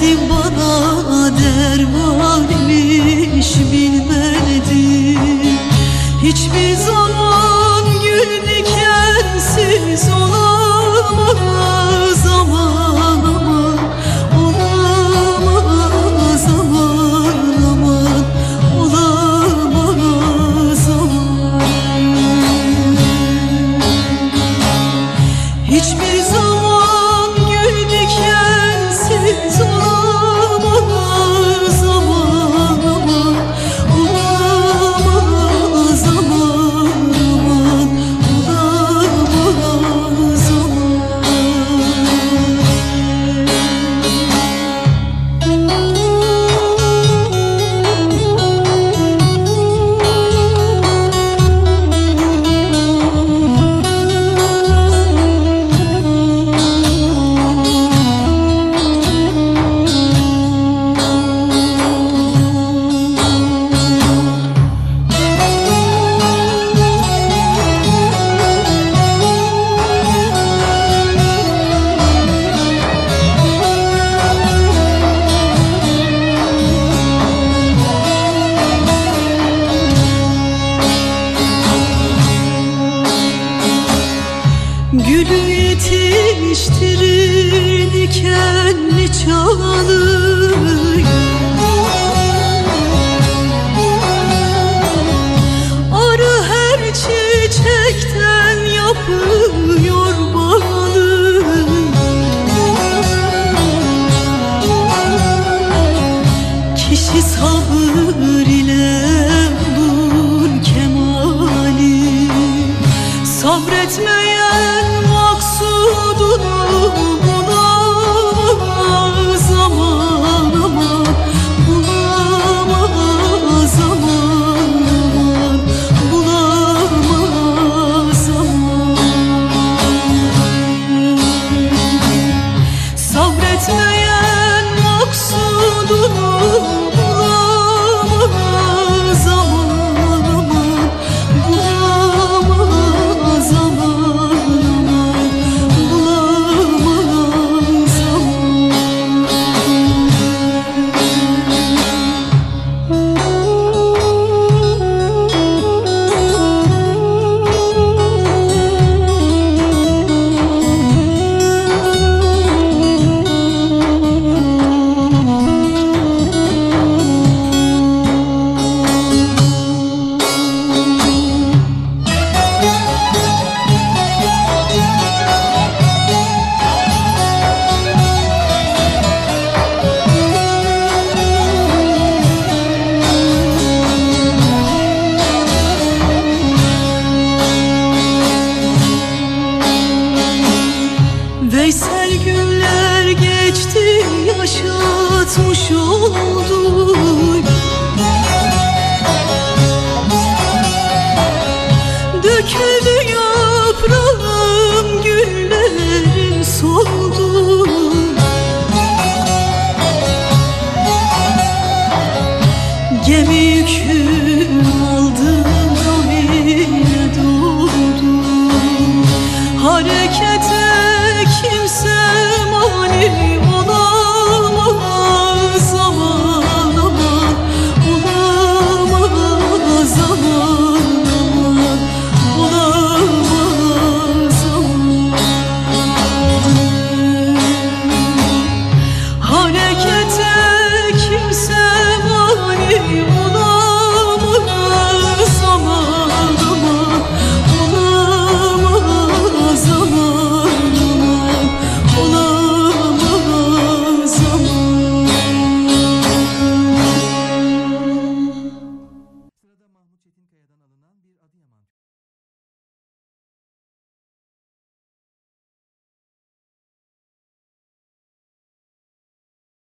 de mim. Gülü yetiştirir dikenli çalı büyük